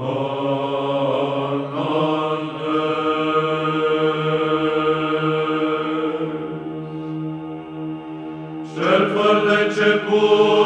Cel fără de început,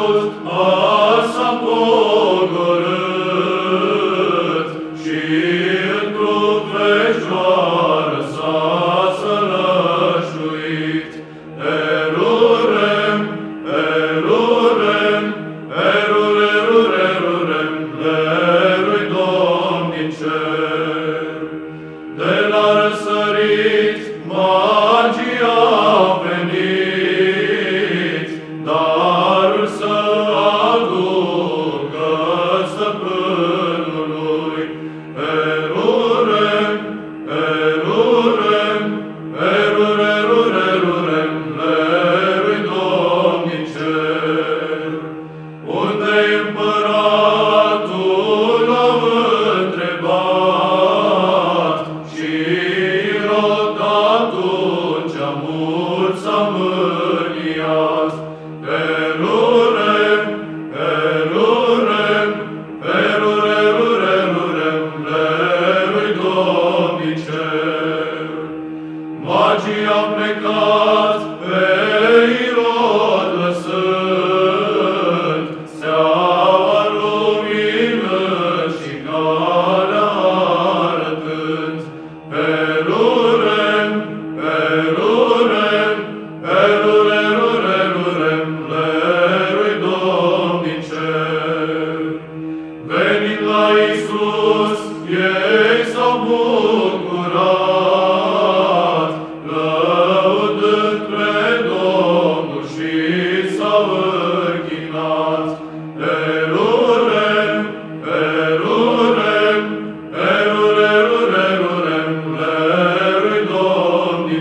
Magia plecare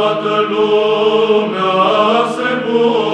toată lumea se bucură.